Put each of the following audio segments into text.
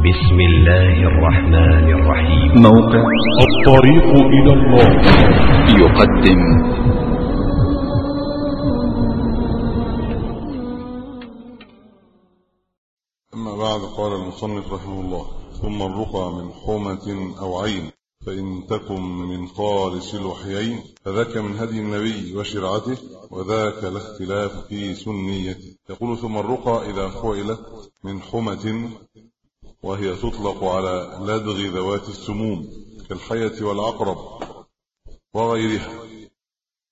بسم الله الرحمن الرحيم. موقع الطريق إلى الله. يقدم. أما بعد قال المصنف رحمه الله ثم الرقى من حومة أو عين فإن تكن من فارس الوحيين فذاك من هدي النبي وشرعته وذاك الاختلاف في سنيته. يقول ثم الرقى إذا فعلت من حمة وهي تطلق على لدغ ذوات السموم كالحية والعقرب وغيرها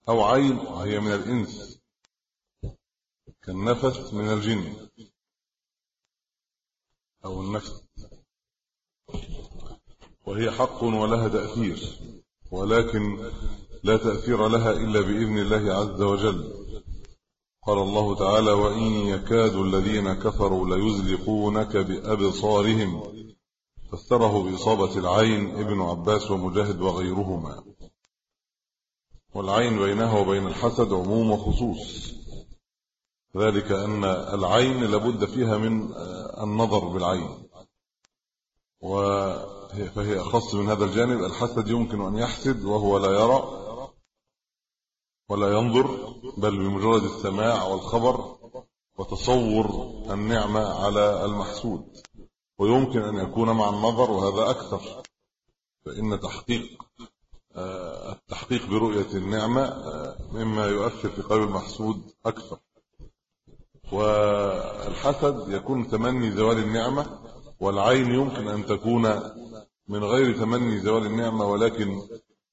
أو عين وهي من الإنس كالنفس من الجن أو النفس. وهي حق ولها تأثير ولكن لا تأثير لها إلا بإذن الله عز وجل. قال الله تعالى وإن يكاد الذين كفروا ليزلقونك بأبصارهم فسره بإصابة العين ابن عباس ومجاهد وغيرهما. والعين بينها وبين الحسد عموم وخصوص. ذلك أن العين لابد فيها من النظر بالعين. فهي أخص من هذا الجانب. الحسد يمكن أن يحسد وهو لا يرى. ولا ينظر بل بمجرد السماع والخبر وتصور النعمة على المحسود. ويمكن أن يكون مع النظر وهذا أكثر. فإن تحقيق آه، التحقيق برؤية النعمة آه، مما يؤثر في قلب المحسود أكثر. والحسد يكون تمني زوال النعمة والعين يمكن أن تكون من غير تمني زوال النعمة ولكن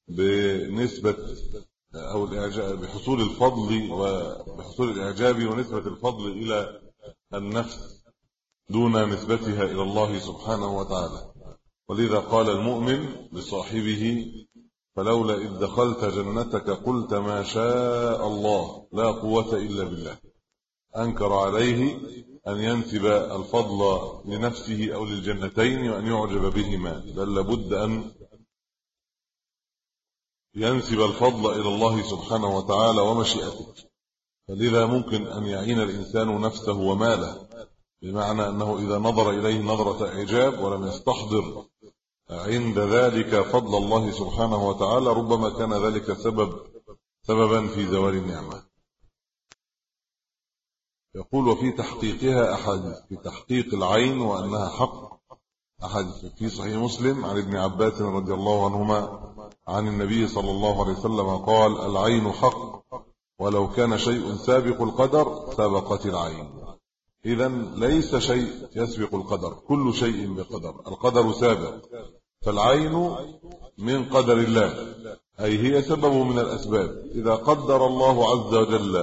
بنسبة أو الإعجاب بحصول الفضل وبحصول الإعجاب ونسبة الفضل إلى النفس دون نسبتها إلى الله سبحانه وتعالى. ولذا قال المؤمن لصاحبه فلولا إذ دخلت جنتك قلت ما شاء الله لا قوة إلا بالله. أنكر عليه أن ينسب الفضل لنفسه أو للجنتين وأن يعجب بهما. بل لابد أن ينسب الفضل إلى الله سبحانه وتعالى ومشيئته. فلذا ممكن أن يعين الإنسان نفسه وماله بمعنى أنه إذا نظر إليه نظرة إعجاب ولم يستحضر عند ذلك فضل الله سبحانه وتعالى ربما كان ذلك سبب سببا في زوال النعمة. يقول وفي تحقيقها أحاديث في تحقيق العين وأنها حق. أحاديث في صحيح مسلم عن ابن عباس رضي الله عنهما عن النبي صلى الله عليه وسلم قال العين حق ولو كان شيء سابق القدر سبقت العين. اذا ليس شيء يسبق القدر كل شيء بقدر. القدر سابق فالعين من قدر الله أي هي سبب من الأسباب. إذا قدر الله عز وجل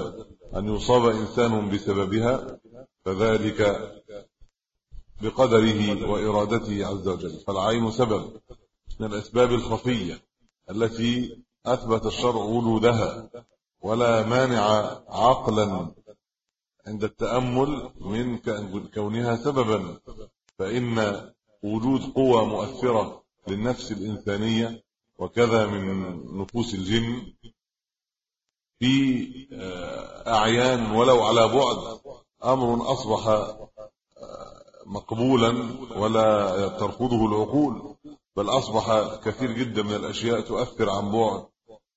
أن يصاب إنسان بسببها فذلك بقدره وإرادته عز وجل. فالعين سبب من الأسباب الخفية. التي أثبت الشرع وجودها ولا مانع عقلا عند التأمل من كونها سببا فإن وجود قوى مؤثرة للنفس الإنسانية وكذا من نفوس الجن في آه، أعيان ولو على بعد أمر أصبح آه، مقبولا ولا ترفضه العقول. بل أصبح كثير جدا من الأشياء تؤثر عن بعد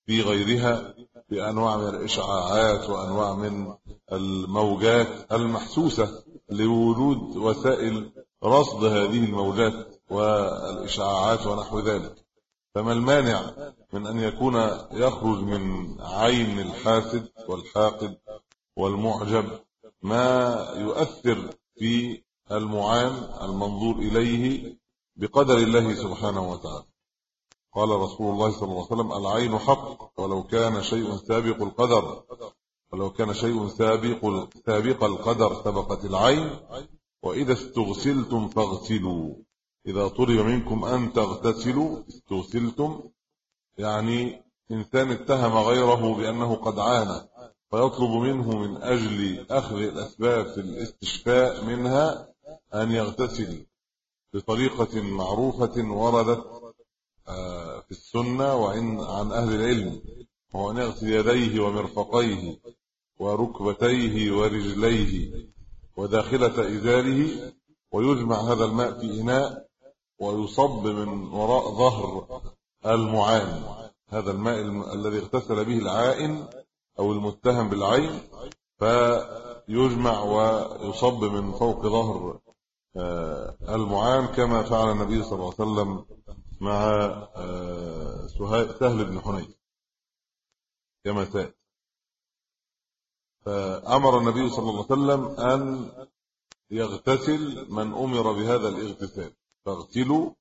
في غيرها بأنواع من الإشعاعات وأنواع من الموجات المحسوسة لوجود وسائل رصد هذه الموجات والإشعاعات ونحو ذلك. فما المانع من أن يكون يخرج من عين الحاسد والحاقد والمعجب ما يؤثر في المعان المنظور إليه بقدر الله سبحانه وتعالى. قال رسول الله صلى الله عليه وسلم العين حق ولو كان شيء سابق القدر ولو كان شيء سابق سابق القدر سبقت العين وإذا استغسلتم فاغسلوا. إذا طلب منكم أن تغتسلوا استغسلتم. يعني إنسان اتهم غيره بأنه قد عانى فيطلب منه من أجل أخذ الأسباب في الاستشفاء منها أن يغتسل. بطريقة معروفة وردت آه، في السنة وعن عن أهل العلم وهو أن يغسل يديه ويجمع هذا الماء في إناء ويصب من وراء ظهر المعان. هذا الماء الذي اغتسل به العائن أو المتهم بالعين فيجمع ويصب من فوق ظهر المعان كما فعل النبي صلى الله عليه وسلم مع آه، سهل بن حنين كما سأت فأمر النبي صلى الله عليه وسلم أن يغتسل من أمر بهذا الاغتسال. فاغتلوا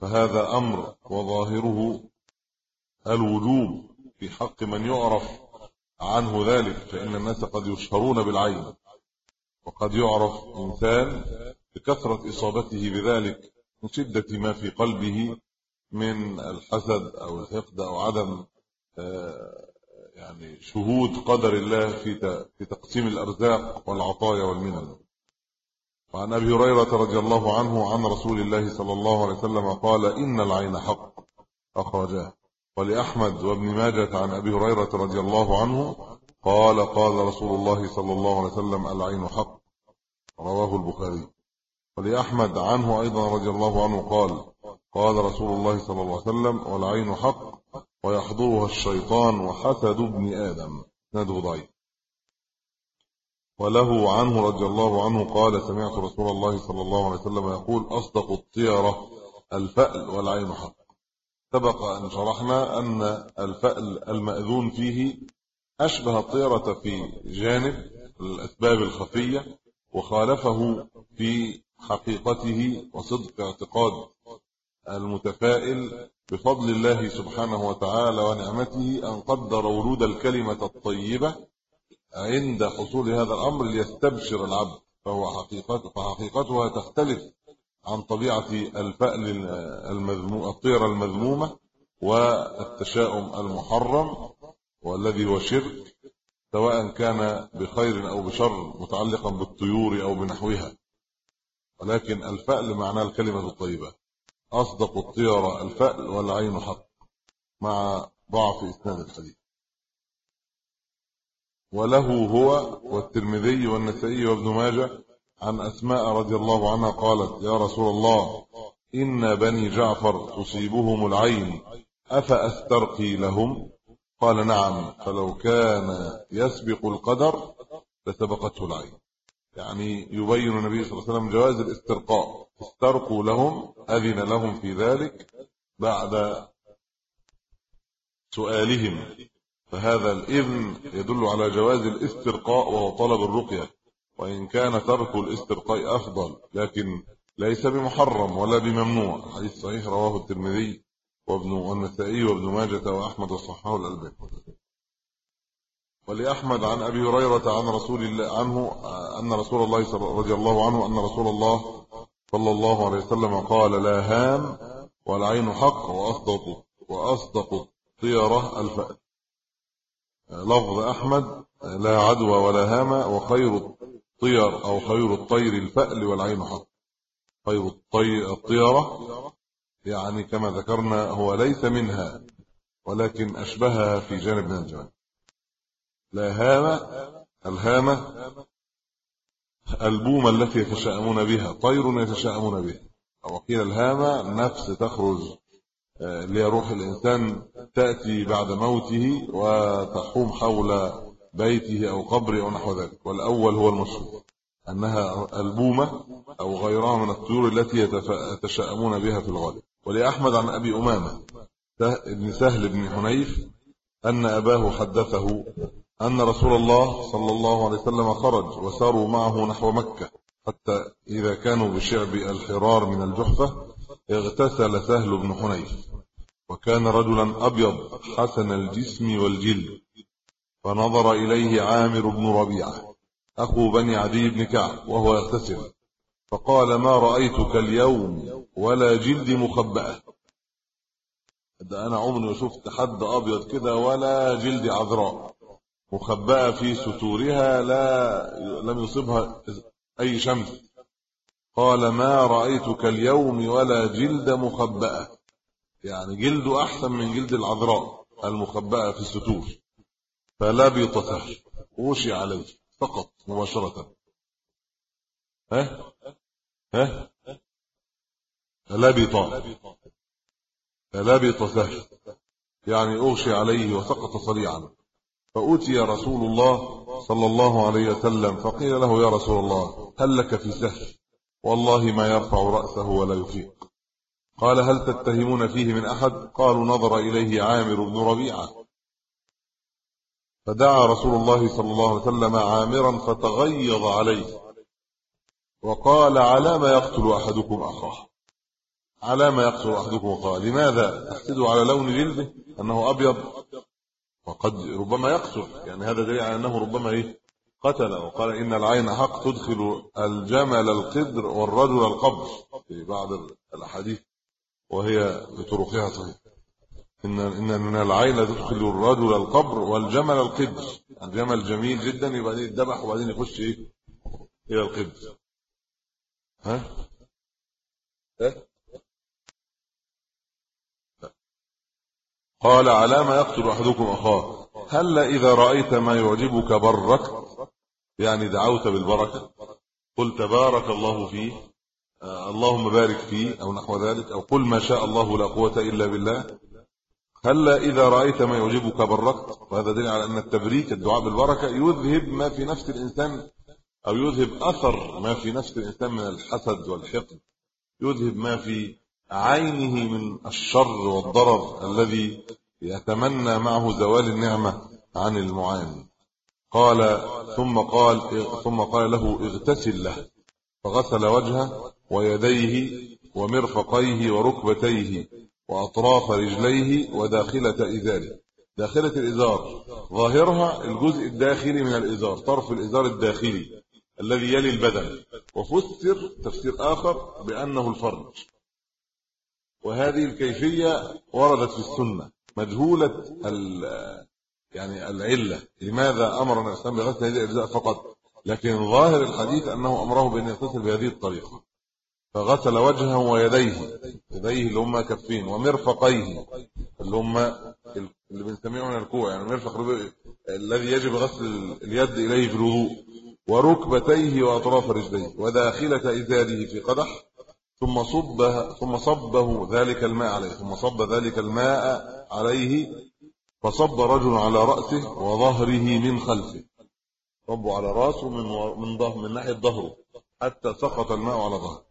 فهذا أمر وظاهره الوجوب في حق من يعرف عنه ذلك فإن الناس قد يشهرون بالعين وقد يعرف إنسان بكثرة إصابته بذلك من شدة ما في قلبه من الحسد أو الحقد أو عدم آه، يعني شهود قدر الله في في تقسيم الأرزاق والعطايا والمنن. وعن أبي هريرة رضي الله عنه عن رسول الله صلى الله عليه وسلم قال إن العين حق أخرجاه ولأحمد وابن ماجة عن أبي هريرة رضي الله عنه قال قال رسول الله صلى الله عليه وسلم العين حق رواه البخاري. ولأحمد عنه أيضا رضي الله عنه قال قال رسول الله صلى الله عليه وسلم والعين حق ويحضرها الشيطان وحسد ابن آدم. نده ضعيف. وله عنه رضي الله عنه قال سمعت رسول الله صلى الله عليه وسلم يقول أصدق الطيرة الفأل والعين حق. سبق أن شرحنا أن الفأل المأذون فيه أشبه الطيرة في جانب الأسباب الخفية وخالفه في حقيقته وصدق اعتقاد المتفائل بفضل الله سبحانه وتعالى ونعمته أن قدر ورود الكلمة الطيبة عند حصول هذا الأمر ليستبشر العبد فهو حقيقته فحقيقتها تختلف عن طبيعة الفأل المذموم الطيرة المذمومة والتشاؤم المحرم والذي هو شرك سواء كان بخير أو بشر متعلقا بالطيور أو بنحوها. ولكن الفأل معناه الكلمة الطيبة. أصدق الطيرة الفأل والعين حق مع ضعف إسناد الحديث. وله هو والترمذي والنسائي وابن ماجه عن أسماء رضي الله عنها قالت يا رسول الله إن بني جعفر تصيبهم العين أفأسترقي لهم؟ قال نعم فلو كان يسبق القدر لسبقته العين. يعني يبين النبي صلى الله عليه وسلم جواز الاسترقاء. استرقوا لهم أذن لهم في ذلك بعد سؤالهم. فهذا الإذن يدل على جواز الاسترقاء وهو طلب الرقية. وإن كان ترك الاسترقاء أفضل لكن ليس بمحرم ولا بممنوع. حديث صحيح رواه الترمذي وابن والنسائي وابن ماجة وأحمد وصححه الألباني ولأحمد عن أبي هريرة عن رسول الله عنه أن رسول الله رضي الله عنه أن رسول الله صلى الله عليه وسلم قال لا هام والعين حق وأصدق وأصدق الطيرة الفأل لفظ أحمد لا عدوى ولا هام وخير الطير أو خير الطير الفأل والعين حق. خير الطيرة يعني كما ذكرنا هو ليس منها ولكن أشبهها في جانب من الجوانب. لا هامة الهامة البومة التي يتشائمون بها طير يتشائمون بها أو قيل الهامة نفس تخرج آه، ليروح الإنسان تأتي بعد موته وتحوم حول بيته أو قبره أو نحو ذلك. والأول هو المشهور أنها البومة أو غيرها من الطيور التي يتشائمون بها في الغالب. ولأحمد عن أبي أمامة ابن سهل بن حنيف أن أباه حدثه أن رسول الله صلى الله عليه وسلم خرج وساروا معه نحو مكة. حتى إذا كانوا بشعب الحرار من الجحفة اغتسل سهل بن حنيف. وكان رجلا أبيض حسن الجسم والجلد. فنظر إليه عامر بن ربيعة أخو بني عدي بن كعب وهو يغتسل. فقال ما رأيتك اليوم ولا جلد مخبأة. ده أنا عمري شفت حد أبيض كده ولا جلد عذراء. مخبأة في ستورها لا لم يصبها أي شمس. قال ما رأيتك اليوم ولا جلد مخبأة. يعني جلده أحسن من جلد العذراء المخبأة في الستور. فلبط سهل وشي عليه فقط مباشرة. ها؟ ها؟ لبط لبط سهل يعني أغشي عليه وسقط صريعا. فأتي رسول الله صلى الله عليه وسلم فقيل له يا رسول الله هل لك في سهل والله ما يرفع رأسه ولا يفيق قال هل تتهمون فيه من أحد؟ قالوا نظر إليه عامر بن ربيعة. فدعا رسول الله صلى الله عليه وسلم عامرا فتغيظ عليه وقال على ما يقتل أحدكم أخاه على ما يقتل أحدكم أخاه. لماذا؟ تحسد على لون جلده أنه أبيض. وقد ربما يقتل يعني هذا دليل على أنه ربما إيه؟ قتل وقال إن العين حق تدخل الجمل القدر والرجل القبر في بعض الأحاديث وهي بطرقها صحيح. إن, إن من العين تدخل الرجل القبر والجمل القدر. الجمل جميل جدا يبقى يذبح وبعدين يخش إيه؟ إلى القدر. ها؟ ها قال على ما يقتل أحدكم أخاه؟ هل إذا رأيت ما يعجبك بركت يعني دعوت بالبركة. قلت بارك الله فيه. آه اللهم بارك فيه أو نحو ذلك. أو قل ما شاء الله لا قوة إلا بالله. هل إذا رأيت ما يعجبك بركت وهذا دليل على أن التبريك الدعاء بالبركة يذهب ما في نفس الإنسان أو يذهب أثر ما في نفس الإنسان من الحسد والحقد. يذهب ما في عينه من الشر والضرر الذي يتمنى معه زوال النعمة عن المعاني. قال ثم قال ثم قال له اغتسل له. فغسل وجهه ويديه ومرفقيه وركبتيه وأطراف رجليه وداخلة إزاره. داخلة الإزار. ظاهرها الجزء الداخلي من الإزار طرف الإزار الداخلي الذي يلي البدن. وفسر تفسير آخر بأنه الفرج. وهذه الكيفية وردت في السنة مجهولة يعني العلة. لماذا أمر الإسلام بغسل هذه الأجزاء فقط؟ لكن ظاهر الحديث أنه أمره بأن يغتسل بهذه الطريقة. فغسل وجهه ويديه يديه اللي هم كفين ومرفقيه اللي هم اللي بنسميه من الكوع يعني المرفق الذي يجب غسل اليد إليه في الوضوء وركبتيه وأطراف رجليه وداخلة ازاره في قدح ثم صب ثم صبه ذلك الماء عليه ثم صب ذلك الماء عليه فصب رجل على رأسه وظهره من خلفه. صبوا على راسه من من ظهر من ناحية ظهره حتى سقط الماء على ظهره.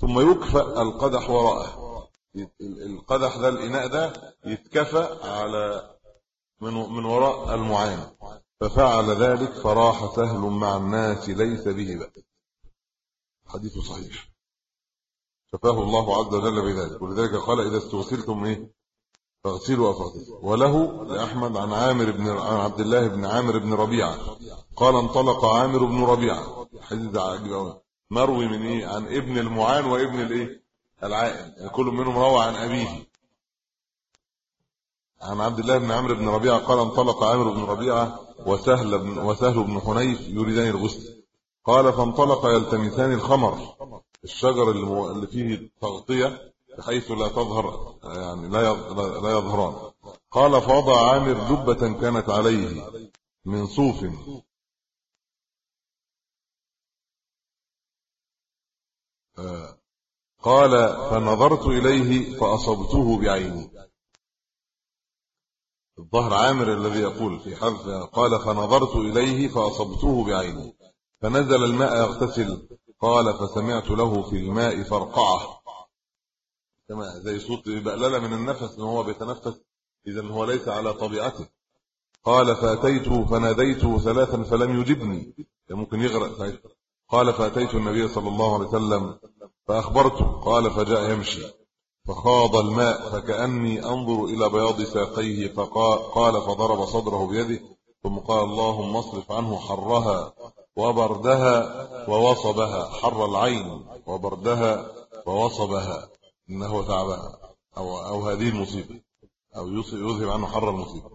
ثم يكفأ القدح وراءه. القدح ده الإناء ده يتكفأ على من من وراء المعان ففعل ذلك فراح سهل مع الناس ليس به بأس. حديث صحيح. شفاه الله عز وجل بذلك. ولذلك قال إذا استغسلتم إيه؟ فاغسلوا أفغسلوا وله لأحمد عن عامر بن عن عبد الله بن عامر بن ربيعة. قال انطلق عامر بن ربيعة. حديث عجيب قوي مروي من إيه؟ عن ابن المعان وابن الإيه؟ العائن يعني كل منهم روى عن أبيه. عن عبد الله بن عمرو بن ربيعة. قال انطلق عمرو بن ربيعة وسهل بن وسهل بن حنيف يريدان الغسل. قال فانطلق يلتمسان الخمر. الشجر اللي فيه تغطية بحيث لا تظهر يعني لا لا يظهران. قال فوضع عامر دبة كانت عليه من صوف. آه، قال فنظرت إليه فأصبته بعيني. الظهر عامر الذي يقول في حرف قال فنظرت إليه فأصبته بعيني. فنزل الماء يغتسل. قال فسمعت له في الماء فرقعه. كما زي صوت بقلله من النفس إن هو بيتنفس اذا هو ليس على طبيعته. قال فاتيته فناديته ثلاثا فلم يجبني. ممكن يغرق قال فأتيت النبي صلى الله عليه وسلم فأخبرته. قال فجاء يمشي. فخاض الماء فكأني أنظر إلى بياض ساقيه فقال قال فضرب صدره بيده ثم قال اللهم اصرف عنه حرها. وبردها ووصبها حر العين وبردها ووصبها. إنه تعبها أو, أو هذه المصيبة. أو يذهب عنه حر المصيبة.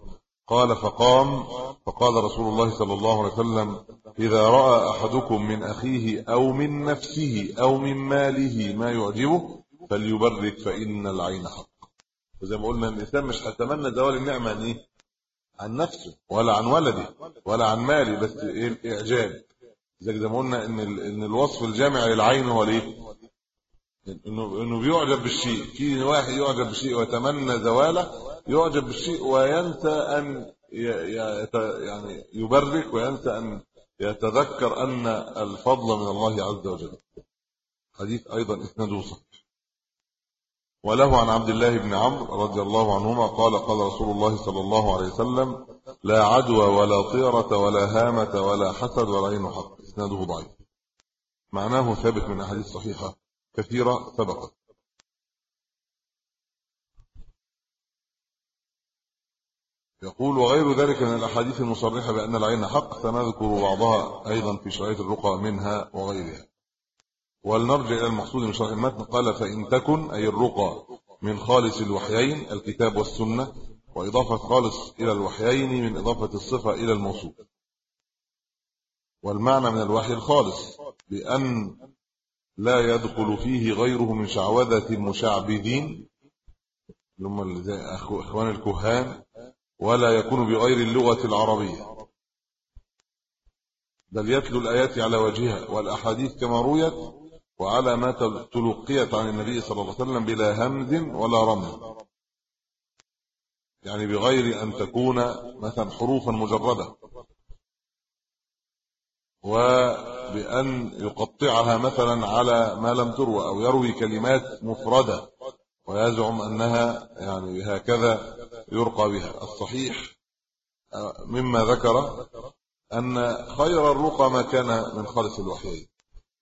قال فقام فقال رسول الله صلى الله عليه وسلم إذا رأى أحدكم من أخيه أو من نفسه أو من ماله ما يعجبه فليبرك فإن العين حق. وزي ما قلنا الإنسان مش هيتمنى زوال النعمة عن إيه؟ عن نفسه ولا عن ولده ولا عن ماله بس إيه؟ الإعجاب. زي ما قلنا إن إن الوصف الجامع للعين هو الإيه إنه إنه بيعجب بالشيء. في واحد يعجب بالشيء ويتمنى زواله يعجب بالشيء وينسى أن يعني يبرك وينسى أن يتذكر أن الفضل من الله عز وجل. حديث أيضا إسناده صحيح. وله عن عبد الله بن عمرو رضي الله عنهما قال قال رسول الله صلى الله عليه وسلم لا عدوى ولا طيرة ولا هامة ولا حسد ولا عين حق. إسناده ضعيف. معناه ثابت من أحاديث صحيحة كثيرة سبقت. يقول وغير ذلك من الأحاديث المصرحة بأن العين حق سنذكر بعضها أيضا في شرعية الرقى منها وغيرها. ولنرجع إلى المقصود من شرح المتن. قال فإن تكن أي الرقى من خالص الوحيين الكتاب والسنة وإضافة خالص إلى الوحيين من إضافة الصفة إلى الموصول والمعنى من الوحي الخالص بأن لا يدخل فيه غيره من شعوذة المشعبذين هم إخوان الكهان ولا يكون بغير اللغة العربية. بل يتلو الآيات على وجهها والأحاديث كما رويت وعلى ما تلقيت عن النبي صلى الله عليه وسلم بلا همز ولا رمز. يعني بغير أن تكون مثلا حروفا مجردة. وبأن يقطعها مثلا على ما لم تروى أو يروي كلمات مفردة ويزعم أنها يعني هكذا يرقى بها. الصحيح مما ذكر أن خير الرقى ما كان من خالص الوحيين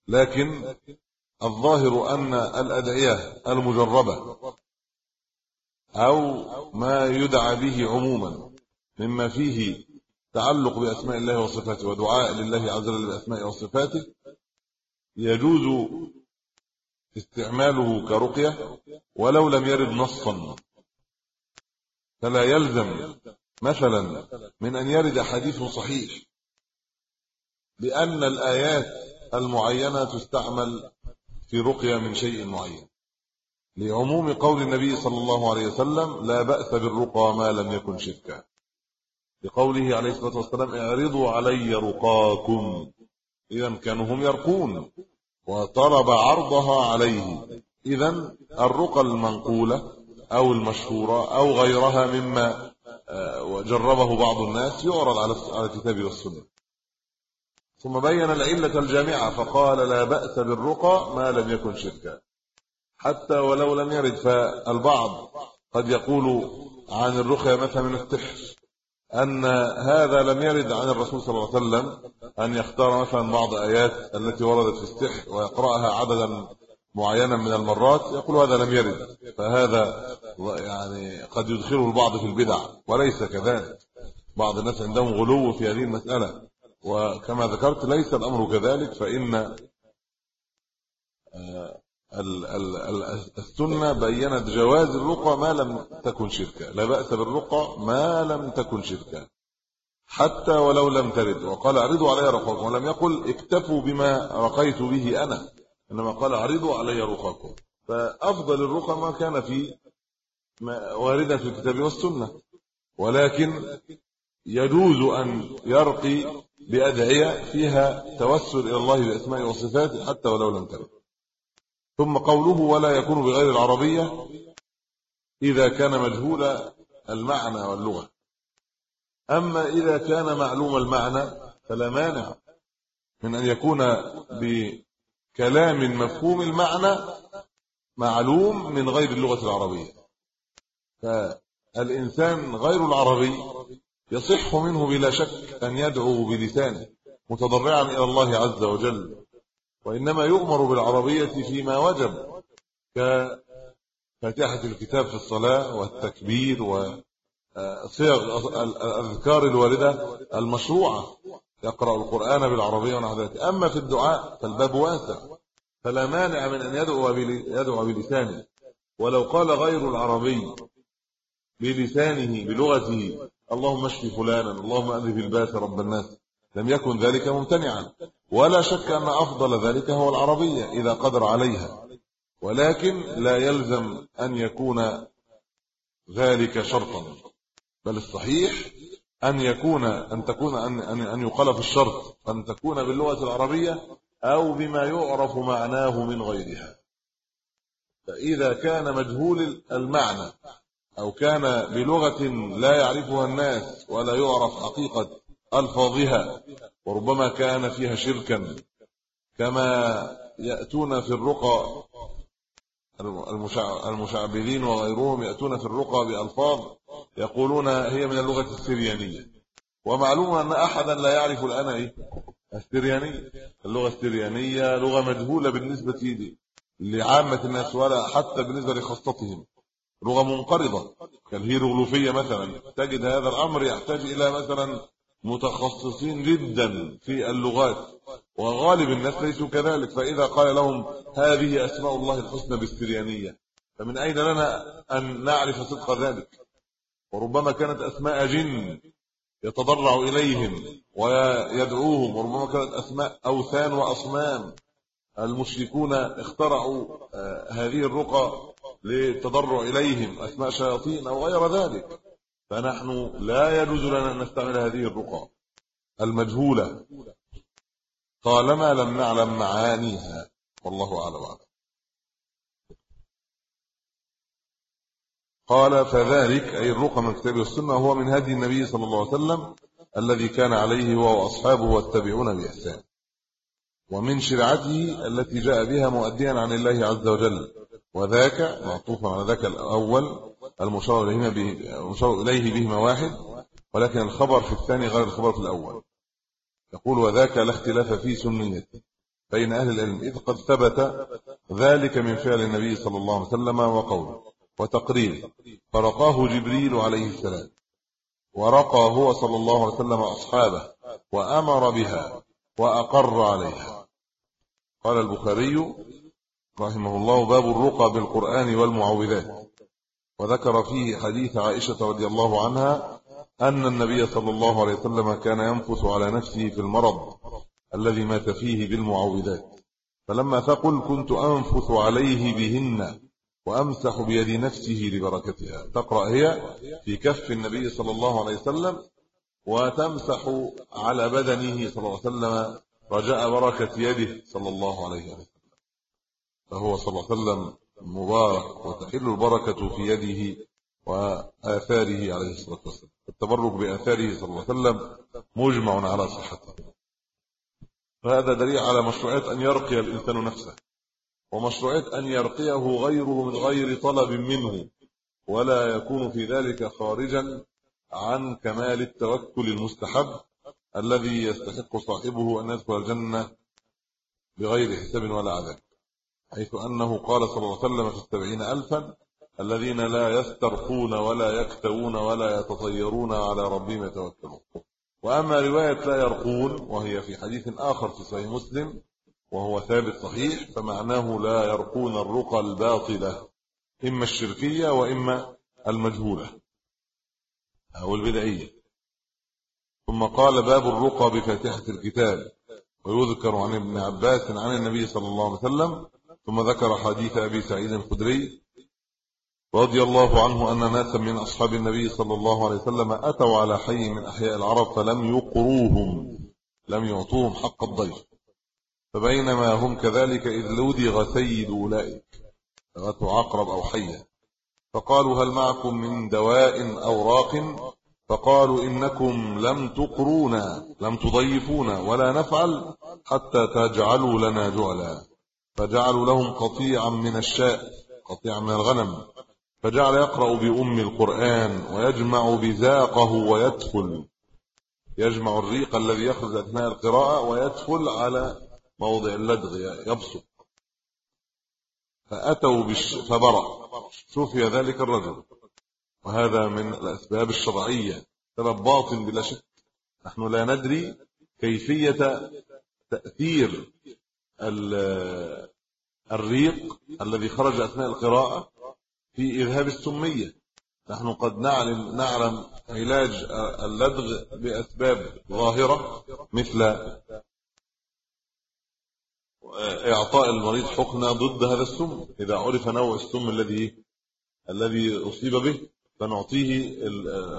لكن الظاهر أن الأدعية المجربة أو ما يدعى به عموما مما فيه تعلق بأسماء الله وصفاته ودعاء لله عز وجل بأسماء وصفاته يجوز استعماله كرقية ولو لم يرد نصا. فلا يلزم مثلا من أن يرد حديث صحيح بأن الآيات المعينة تستعمل في رقية من شيء معين. لعموم قول النبي صلى الله عليه وسلم لا بأس بالرقى ما لم يكن شركا. لقوله عليه الصلاة والسلام اعرضوا علي رقاكم. إذا كانوا هم يرقون. وطلب عرضها عليه. إذا الرقى المنقولة أو المشهورة أو غيرها مما آه، جربه بعض الناس يعرض على الكتاب والسنة. ثم بين العلة الجامعة فقال لا بأس بالرقى ما لم يكن شركا. حتى ولو لم يرد فالبعض قد يقول عن الرقية مثلا من السحر أن هذا لم يرد عن الرسول صلى الله عليه وسلم أن يختار مثلا بعض آيات التي وردت في السحر ويقرأها عددا معينا من المرات يقول هذا لم يرد. فهذا يعني قد يدخله البعض في البدع وليس كذلك. بعض الناس عندهم غلو في هذه المسألة. وكما ذكرت ليس الأمر كذلك آه، السنة بينت جواز الرقى ما لم تكن شركا. لا بأس بالرقى ما لم تكن شركا. حتى ولو لم ترد. وقال أعرضوا علي رقاكم. ولم يقل اكتفوا بما رقيت به أنا. إنما قال أعرضوا علي رقاكم. فأفضل الرقى ما كان في واردة في الكتاب والسنة. ولكن يجوز أن يرقي بأدعية فيها توسل إلى الله بأسماء وصفاته حتى ولو لم ترد. ثم قوله ولا يكون بغير العربية إذا كان مجهول المعنى واللغة. أما إذا كان معلوم المعنى فلا مانع من أن يكون بكلام مفهوم المعنى معلوم من غير اللغة العربية. فالإنسان غير العربي يصح منه بلا شك أن يدعو بلسانه متضرعا إلى الله عز وجل. وإنما يؤمر بالعربية فيما وجب كفاتحة الكتاب في الصلاة والتكبير وصيغ الأذكار الواردة المشروعة. يقرأ القرآن بالعربية ونحو ذلك. أما في الدعاء فالباب واسع فلا مانع من أن يدعو يدعو بلسانه. ولو قال غير العربي بلسانه بلغته اللهم اشف فلانا اللهم أذهب الباس رب الناس. لم يكن ذلك ممتنعا. ولا شك أن أفضل ذلك هو العربية إذا قدر عليها. ولكن لا يلزم أن يكون ذلك شرطا. بل الصحيح أن يكون أن تكون أن أن يقال في الشرط أن تكون باللغة العربية أو بما يعرف معناه من غيرها. فإذا كان مجهول المعنى أو كان بلغة لا يعرفها الناس ولا يعرف حقيقة ألفاظها وربما كان فيها شركا كما يأتون في الرقى المشعبذين وغيرهم يأتون في الرقى بألفاظ يقولون هي من اللغة السريانية. ومعلوم أن أحدا لا يعرف الآن إيه؟ السريانية اللغة السريانية لغة مجهولة بالنسبة لعامة الناس ولا حتى بالنسبة لخاصتهم. لغة منقرضة كالهيروغليفية مثلا. تجد هذا الأمر يحتاج إلى مثلا متخصصين جدا في اللغات وغالب الناس ليسوا كذلك. فإذا قال لهم هذه أسماء الله الحسنى بالسريانية فمن أين لنا أن نعرف صدق ذلك؟ وربما كانت أسماء جن يتضرع إليهم ويدعوهم وربما كانت أسماء أوثان وأصنام. المشركون اخترعوا آه، هذه الرقى للتضرع إليهم أسماء شياطين أو غير ذلك. فنحن لا يجوز لنا أن نستعمل هذه الرقى المجهولة. طالما لم نعلم معانيها والله أعلم. قال فذلك أي الرقى من كتاب السنة هو من هدي النبي صلى الله عليه وسلم الذي كان عليه هو وأصحابه والتابعون بإحسان. ومن شرعته التي جاء بها مؤديا عن الله عز وجل. وذاك معطوف على ذاك الأول المشار إليه المشار إليه بهما واحد ولكن الخبر في الثاني غير الخبر في الأول. يقول وذاك لا اختلاف في سنيته بين أهل العلم إذ قد ثبت ذلك من فعل النبي صلى الله عليه وسلم وقوله وتقرير فرقاه جبريل عليه السلام ورقى هو صلى الله عليه وسلم أصحابه وأمر بها وأقر عليها. قال البخاري رحمه الله باب الرقى بالقرآن والمعوذات. وذكر فيه حديث عائشة رضي الله عنها أن النبي صلى الله عليه وسلم كان ينفث على نفسه في المرض الذي مات فيه بالمعوذات. فلما ثقل كنت أنفث عليه بهن وأمسح بيد نفسه لبركتها. تقرأ هي في كف النبي صلى الله عليه وسلم وتمسح على بدنه صلى الله عليه وسلم رجاء بركة يده صلى الله عليه وسلم. فهو صلى الله عليه وسلم مبارك وتحل البركة في يده وآثاره عليه الصلاة والسلام. التبرك بآثاره صلى الله عليه وسلم مجمع على صحته. فهذا دليل على مشروعية أن يرقي الإنسان نفسه ومشروعية أن يرقيه غيره من غير طلب منه ولا يكون في ذلك خارجا عن كمال التوكل المستحب الذي يستحق صاحبه أن يدخل الجنة بغير حساب ولا عذاب. حيث أنه قال صلى الله عليه وسلم في السبعين ألفا الذين لا يسترقون ولا يكتوون ولا يتطيرون على ربهم يتوكلون. وأما رواية لا يرقون وهي في حديث آخر في صحيح مسلم وهو ثابت صحيح فمعناه لا يرقون الرقى الباطلة إما الشركية وإما المجهولة أو البدعية. ثم قال باب الرقى بفاتحة الكتاب ويذكر عن ابن عباس عن النبي صلى الله عليه وسلم ثم ذكر حديث أبي سعيد الخدري رضي الله عنه أن ناسا من أصحاب النبي صلى الله عليه وسلم أتوا على حي من أحياء العرب فلم يقروهم لم يعطوهم حق الضيف. فبينما هم كذلك إذ لودغ سيد أولئك لغته عقرب أو حية. فقالوا هل معكم من دواء أو راق؟ فقالوا إنكم لم تقرونا لم تضيفونا ولا نفعل حتى تجعلوا لنا جعلا. فجعلوا لهم قطيعا من الشاء قطيعا من الغنم فجعل يقرأ بأم القرآن ويجمع بزاقه ويدخل يجمع الريق الذي يخرج أثناء القراءة ويدخل على موضع اللدغ يبصق. فأتوا بالش... فبرأ. شوفي ذلك الرجل. وهذا من الأسباب الشرعية. سبب باطن بلا شك. نحن لا ندري كيفية تأثير الريق الذي خرج أثناء القراءة في إذهاب السمية. نحن قد نعلم نعلم علاج اللدغ بأسباب ظاهرة مثل إعطاء المريض حقنة ضد هذا السم. إذا عرف نوع السم الذي الذي أصيب به فنعطيه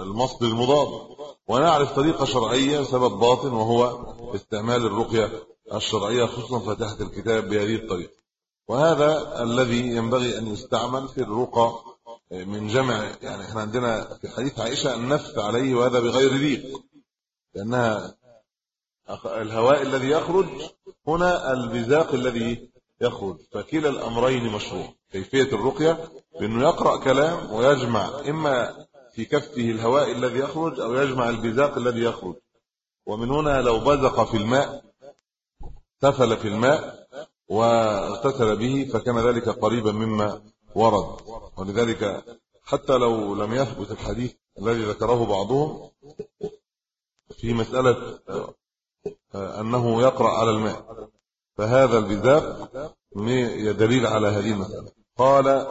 المصل المضاد. ونعرف طريقة شرعية سبب باطن وهو استعمال الرقية الشرعية خصوصا فاتحه الكتاب بهذه الطريقة. وهذا الذي ينبغي أن يستعمل في الرقى من جمع يعني إحنا عندنا في حديث عائشة النفس عليه وهذا بغير ريق لأنها الهواء الذي يخرج هنا البزاق الذي يخرج. فكلا الأمرين مشروع. كيفية الرقية؟ بأنه يقرأ كلام ويجمع إما في كفه الهواء الذي يخرج أو يجمع البزاق الذي يخرج. ومن هنا لو بزق في الماء تفل في الماء واغتسل به فكان ذلك قريبا مما ورد. ولذلك حتى لو لم يثبت الحديث الذي ذكره بعضهم في مسألة آه، أنه يقرأ على الماء فهذا البذاق دليل على هذه المسألة. قال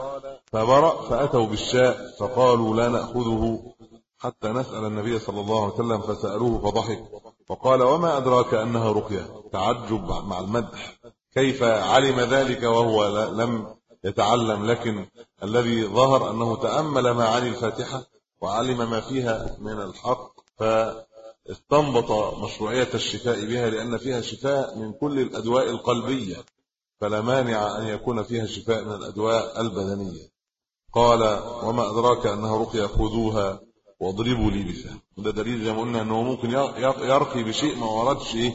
فبرأ فأتوا بالشاء فقالوا لا نأخذه حتى نسأل النبي صلى الله عليه وسلم فسألوه فضحك. وقال وما أدراك أنها رقية؟ تعجب مع المدح. كيف علم ذلك وهو لم يتعلم لكن الذي ظهر أنه تأمل معاني الفاتحة وعلم ما فيها من الحق فاستنبط مشروعية الشفاء بها لأن فيها شفاء من كل الأدواء القلبية فلا مانع أن يكون فيها شفاء من الأدواء البدنية. قال وما أدراك أنها رقية؟ خذوها. واضربوا لي بسهم. وده دليل زي ما قلنا أنه ممكن يرقي بشيء ما وردش إيه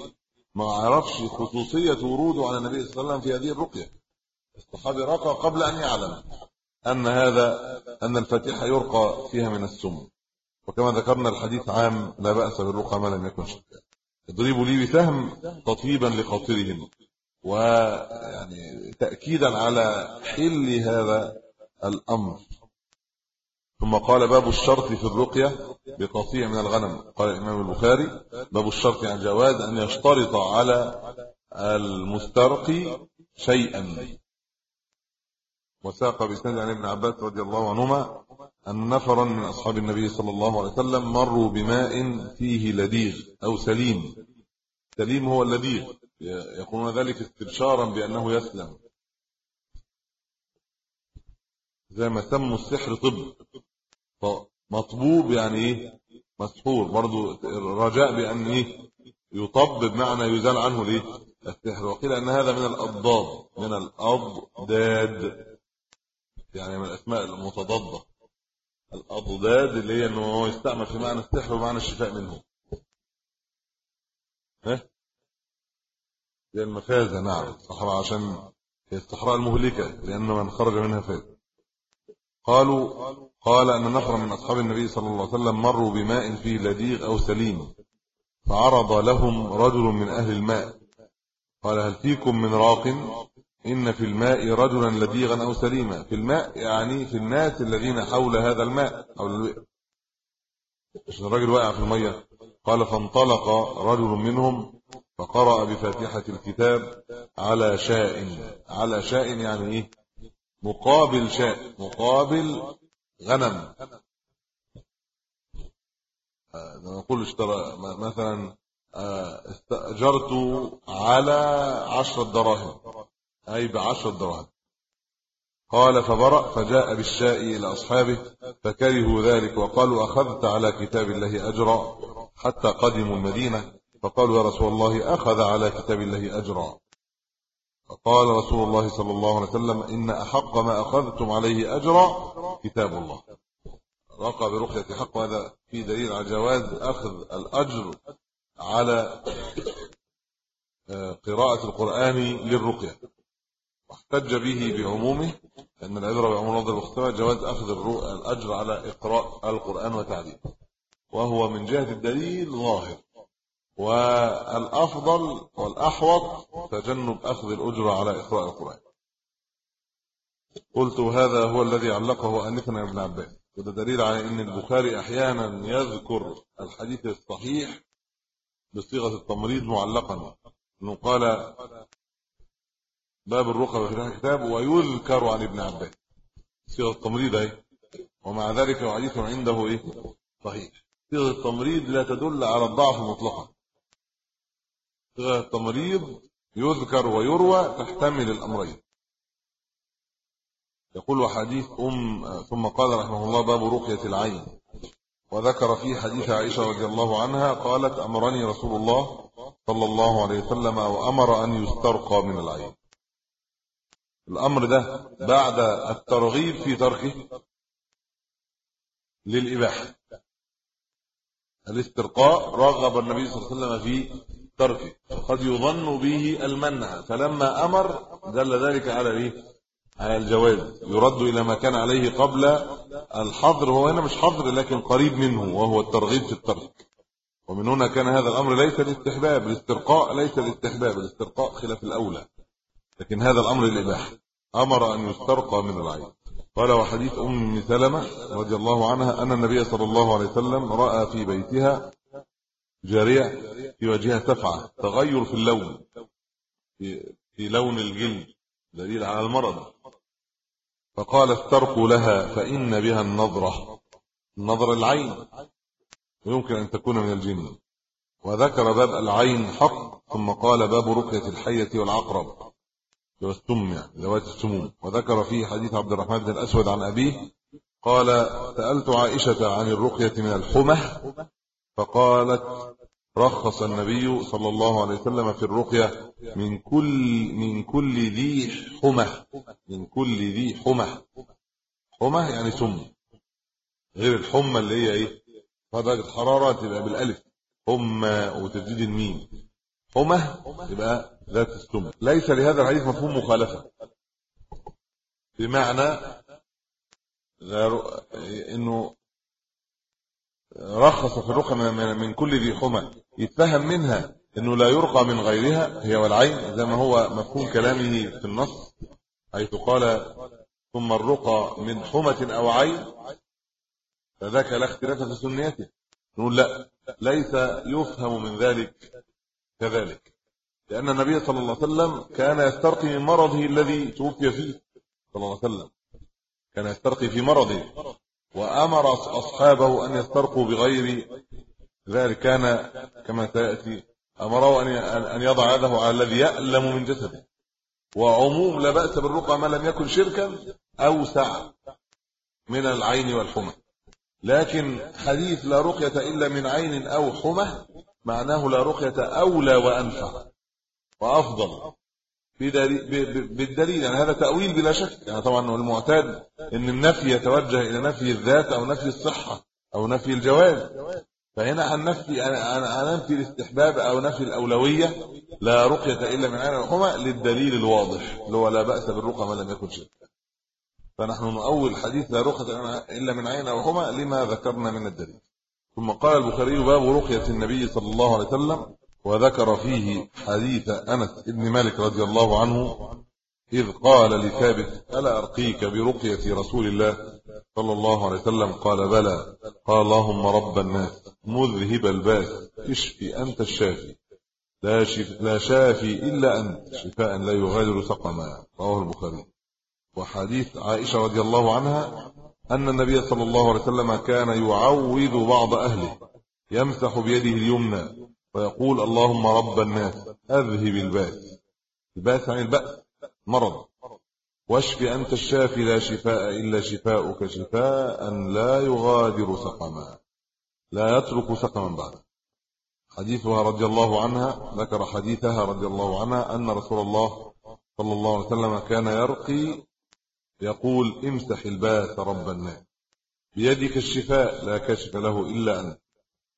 ما عرفش خصوصية وروده على النبي صلى الله عليه وسلم في هذه الرقية. الصحابي رقى قبل أن يعلم أن هذا أن الفاتحة يرقى فيها من السم. وكما ذكرنا الحديث عام لا بأس بالرقى ما لم يكن شكا. اضربوا لي بسهم تطيبا لخاطرهم. ويعني تأكيدا على حل هذا الأمر. ثم قال باب الشرط في الرقية بقطيع من الغنم. قال الإمام البخاري باب الشرط عن جواز أن يشترط على المسترقي شيئا. وساق بسند عن ابن عباس رضي الله عنهما أن نفرا من أصحاب النبي صلى الله عليه وسلم مروا بماء فيه لديغ أو سليم. سليم هو اللديغ. يقولون ذلك استبشارا بأنه يسلم. زي ما سموا السحر طب. مطبوب يعني إيه؟ مسحور. برضو الرجاء بأن إيه؟ يطب بمعنى يزال عنه ليه السحر. وقيل أن هذا من الأضداد من الأضداد. يعني من الأسماء المتضادة. الأضداد اللي هي أنه هو يستعمل في معنى السحر ومعنى الشفاء منه. ها؟ هي المفازة. نعم. الصحراء عشان هي الصحراء المهلكة لأن من خرج منها فاز. قالوا قال أن نفر من أصحاب النبي صلى الله عليه وسلم مروا بماء فيه لديغ أو سليم فعرض لهم رجل من أهل الماء. قال هل فيكم من راق؟ إن في الماء رجلا لديغا أو سليما. في الماء يعني في الناس الذين حول هذا الماء حول البئر مش الراجل واقع في المية. قال فانطلق رجل منهم فقرأ بفاتحة الكتاب على شاء. على شاء يعني إيه؟ مقابل شاء. مقابل غنم. آه، نقول اشترى مثلا آه، استأجرت على عشرة دراهم. أي بعشر دراهم. قال فبرأ فجاء بالشاء إلى أصحابه فكرهوا ذلك وقالوا أخذت على كتاب الله أجرا حتى قدموا المدينة فقالوا يا رسول الله أخذ على كتاب الله أجرا. فقال رسول الله صلى الله عليه وسلم إن أحق ما أخذتم عليه أجرا كتاب الله. رقى برقية حق هذا في دليل على جواز أخذ الأجر على آه، قراءة القرآن للرقية. واحتج به بعمومه لأن العبرة بعموم لفظ المختبر جواز أخذ الأجر على إقراء القرآن وتعليمه. وهو من جهة الدليل ظاهر. والأفضل والأحوط تجنب أخذ الأجر على إقراء القرآن. قلت هذا هو الذي علقه أنفنا ابن عباس. وده دليل على أن البخاري أحيانا يذكر الحديث الصحيح بصيغة التمريض معلقا. إنه قال باب الرقى في الكتاب ويذكر عن ابن عباس. صيغة التمريض أهي. ومع ذلك حديث عنده إيه؟ صحيح. صيغة التمريض لا تدل على الضعف مطلقا. التمريض يذكر ويروى تحتمل الأمرين. يقول حديث أم ثم قال رحمه الله باب رقية العين. وذكر في حديث عائشة رضي الله عنها قالت أمرني رسول الله صلى الله عليه وسلم وأمر أن يسترقى من العين. الأمر ده بعد الترغيب في تركه للإباحة. الاسترقاء رغب النبي صلى الله عليه وسلم في تركه قد يظن به المنع. فلما أمر دل ذلك على إيه؟ على الجواز. يرد إلى ما كان عليه قبل الحظر. هو هنا مش حظر لكن قريب منه وهو الترغيب في الترك. ومن هنا كان هذا الأمر ليس الاستحباب الاسترقاء ليس الاستحباب الاسترقاء خلاف الأولى. لكن هذا الأمر الإباحة أمر أن يسترقى من العين قال وحديث أم سلمة رضي الله عنها أن النبي صلى الله عليه وسلم رأى في بيتها جارية في وجهها سفعة تغير في اللون في, لون الجلد دليل على المرض. فقال استرقوا لها فإن بها النظرة النظر العين. ويمكن أن تكون من الجن. وذكر باب العين حق ثم قال باب رقية الحية والعقرب. والسم يعني ذوات السموم. وذكر فيه حديث عبد الرحمن بن الأسود عن أبيه قال سألت عائشة عن الرقية من الحمى فقالت رخص النبي صلى الله عليه وسلم في الرقية من كل من كل ذي حمى. من كل ذي حمى. حمى يعني سم. غير الحمى اللي هي إيه؟ درجة حرارة تبقى بالألف. حمى وتجديد الميم. حمى يبقى ذات السم. ليس لهذا الحديث مفهوم مخالفة. بمعنى إنه رخص في الرقى من كل ذي حمى. يتفهم منها إنه لا يرقى من غيرها هي والعين زي ما هو مفهوم كلامه في النص حيث قال ثم الرقى من حمة أو عين فذاك لا اختلاف في سنيته. نقول لا ليس يفهم من ذلك كذلك لأن النبي صلى الله عليه وسلم كان يسترقي من مرضه الذي توفي فيه صلى الله عليه وسلم. كان يسترقي في مرضه وأمر أصحابه أن يسترقوا بغير ذلك كان كما سيأتي أمره أن يضع يده على الذي يألم من جسده. وعموم لا بأس بالرقى ما لم يكن شركا أوسع من العين والحمى. لكن حديث لا رقية إلا من عين أو حمى معناه لا رقية أولى وأنفع وأفضل. بالدليل يعني هذا تأويل بلا شك. يعني طبعا المعتاد إن النفي يتوجه إلى نفي الذات أو نفي الصحة أو نفي الجواز فهنا هننفي هننفي الاستحباب أو نفي الأولوية لا رقية إلا من عين الحمى للدليل الواضح اللي هو لا بأس بالرقى ما لم يكن شركا فنحن نؤول حديث لا رقية إلا من عين الحمى لما ذكرنا من الدليل. ثم قال البخاري باب رقية النبي صلى الله عليه وسلم وذكر فيه حديث أنس بن مالك رضي الله عنه إذ قال لثابت ألا أرقيك برقية رسول الله؟ صلى الله عليه وسلم قال بلى. قال اللهم رب الناس مذهب الباس اشفي أنت الشافي. لا, شف لا شافي إلا أنت شفاء لا يغادر سقما. رواه البخاري. وحديث عائشة رضي الله عنها أن النبي صلى الله عليه وسلم كان يعوذ بعض أهله يمسح بيده اليمنى ويقول اللهم رب الناس أذهب الباس. الباس عن البأس. مرض. واشف أنت الشافي لا شفاء إلا شفاؤك شفاء لا يغادر سقما. لا يترك سقما بعد. حديثها رضي الله عنها ذكر حديثها رضي الله عنها أن رسول الله صلى الله عليه وسلم كان يرقي يقول امسح الباس رب الناس. بيدك الشفاء لا كشف له إلا أنت.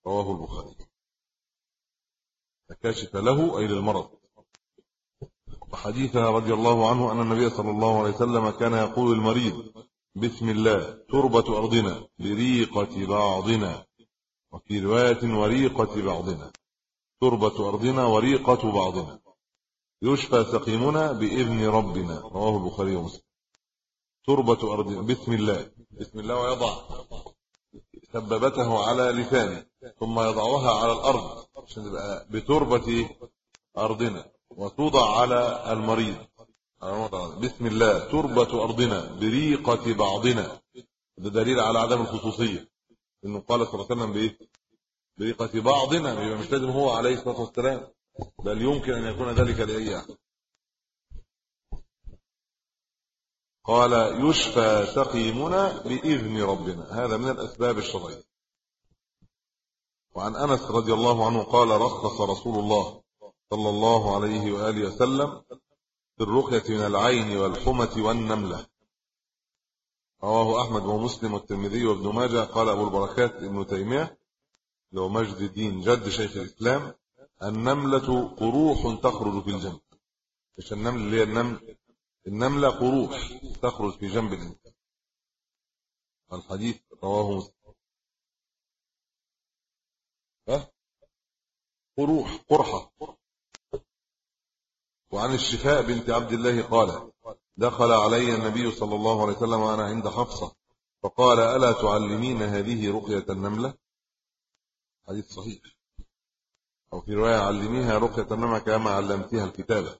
رواه البخاري. كاشف له أي للمرض. وحديثها رضي الله عنه أن النبي صلى الله عليه وسلم كان يقول المريض بسم الله تربة أرضنا بريقة بعضنا وفي رواية وريقة بعضنا تربة أرضنا وريقة بعضنا يشفى سقيمنا بإذن ربنا. رواه البخاري ومسلم. تربة أرضنا بسم الله بسم الله ويضع سببته على لسانه ثم يضعها على الأرض عشان تبقى بتربة أرضنا. وتوضع على المريض. بسم الله. تربة أرضنا بريقة بعضنا. ده دليل على عدم الخصوصية. إنه قال صلى الله عليه وسلم بإيه؟ بريقة بعضنا. يبقى مش لازم هو عليه الصلاة والسلام. بل يمكن أن يكون ذلك لأي أحد قال يشفى سقيمنا بإذن ربنا. هذا من الأسباب الشرعية. وعن أنس رضي الله عنه قال رخص رسول الله صلى الله عليه وآله وسلم في الرقية من العين والحمة والنملة. رواه أحمد ومسلم والترمذي وابن ماجه. قال أبو البركات ابن تيمية لو مجد الدين جد شيخ الإسلام النملة قروح تخرج في الجنب. مش النمل؟ اللي هي النمل؟ النملة قروح تخرج في جنب الإنسان. الحديث رواه مسلم. ها؟ قروح قرحة. وعن الشفاء بنت عبد الله قال دخل علي النبي صلى الله عليه وسلم وأنا عند حفصة فقال ألا تعلمين هذه رقية النملة؟ حديث صحيح. أو في رواية علميها رقية النملة كما علمتها الكتابة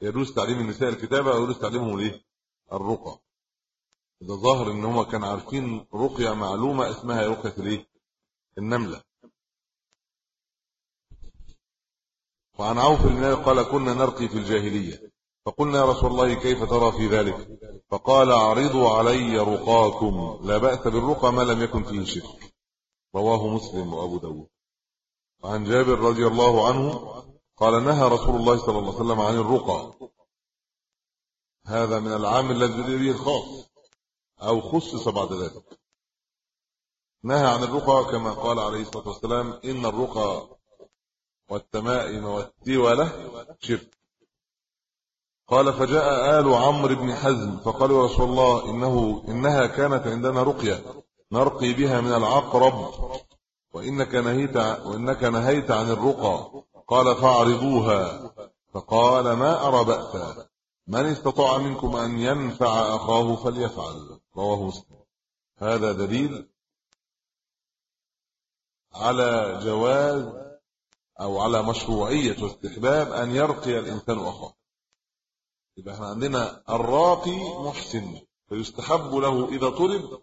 يجوز تعليم النساء الكتابة أو يجوز تعليمهم ليه الرقى. إذا ظاهر إن هم كانوا عارفين رقية معلومة اسمها رقية الإيه؟ النملة. وعن عوف بن قال كنا نرقي في الجاهلية. فقلنا يا رسول الله كيف ترى في ذلك؟ فقال أعرضوا علي رقاكم لا بأس بالرقى ما لم يكن فيه شرك. رواه مسلم وأبو داود. وعن جابر رضي الله عنه قال نهى رسول الله صلى الله عليه وسلم عن الرقى. هذا من العام الذي به الخاص أو خصص بعد ذلك. نهى عن الرقى كما قال عليه الصلاة والسلام إن الرقى والتمائم والتولة شرك. قال فجاء آل عمرو بن حزم فقالوا يا رسول الله إنه إنها كانت عندنا رقية نرقي بها من العقرب وإنك نهيت وإنك نهيت عن الرقى. قال فاعرضوها. فقال ما أرى بأسا من استطاع منكم أن ينفع أخاه فليفعل؟ رواه مسلم. هذا دليل على جواز أو على مشروعية واستحباب أن يرقي الإنسان أخاه. يبقى إحنا عندنا الراقي محسن فيستحب له إذا طلب